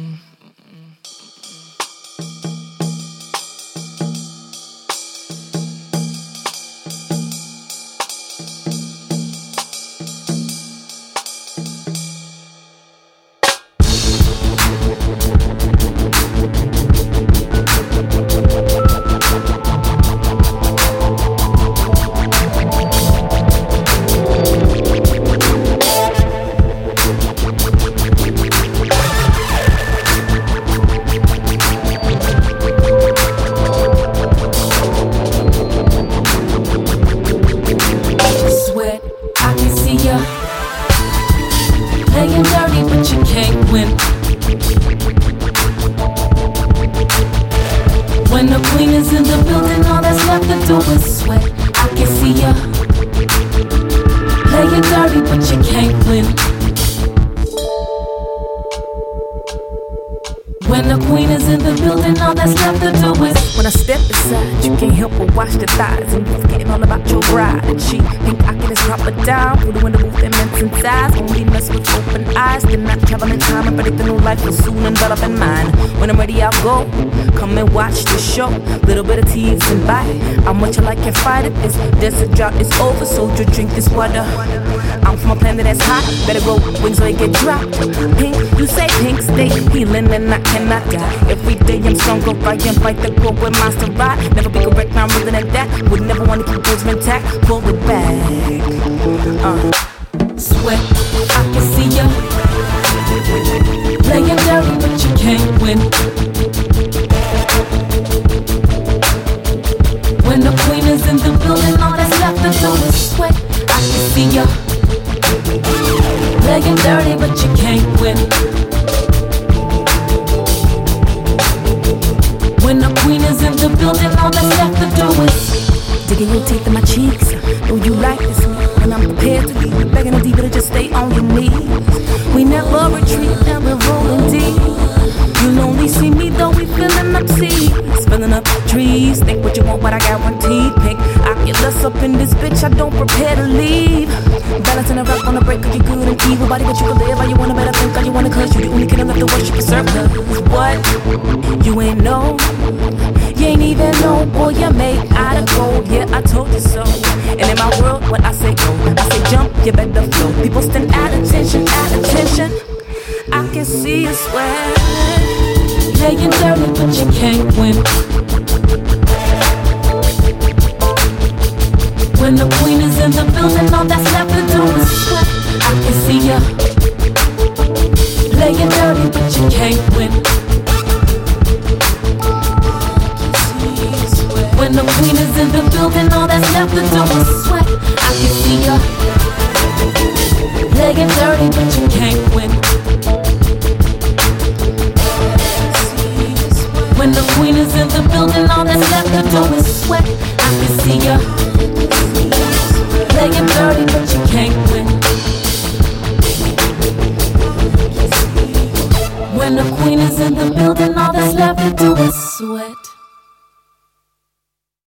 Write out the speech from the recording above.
Sweat, ya. Playing dirty, but you can't win. When the queen is in the building, all that's left to do is sweat. I can see ya. Playing dirty, but you can't win. When the queen is in the building, all that's left to do is When I step aside, you can't help but watch the thighs. And you're forgetting all about your bride. And she think I can just drop her down through the window booth and mention size. Only mess with open eyes. Then not travel in time and predict the new life will soon envelop in mine. When I'm ready, I'll go. Come and watch the show. Little bit of tease and bite. How much I can fight it. This desert drought is over, so you drink this water. I'm from a planet that's hot. Better grow wings or they get dropped. Pink, you say pink, stay healing and I cannot die. Every day I'm stronger, I am fight the grow with monster ride. Never be correct, now I'm than that. Would never want to keep those intact. Pull it back. Uh. sweat. I can see ya. Playing dirty, but you can't win. Ya. Playing dirty, but you can't win. When the queen is in the building, all that's left to do is Digging your teeth in my cheeks. Know you like this, and I'm prepared to leave. Begging no deeper to just stay on your knees. We never retreat, never rolling deep. You'll only see me though we filling up seas, filling up trees. Think what you want, but I got one guarantee. Pick Up in this bitch, I don't prepare to leave. Balancing a rock on the break, cause you good and evil. Body, but you can live how you wanna, better think how you wanna, cause you the only kid left to worship and serve. Cause what? You ain't know. You ain't even know, boy, you're made out of gold. Yeah, I told you so. And in my world, when I say go, I say jump, you better flow. People stand at attention, at attention. I can see you sweat. playing dirty, but you can't win. Building, all that's left to do is sweat. I can see ya. Playing dirty, but you can't win. When the queen is in the building, all that's left to do is sweat. I can see ya. Playing dirty, but you can't win. When the queen is in the building, all that's left to do is sweat.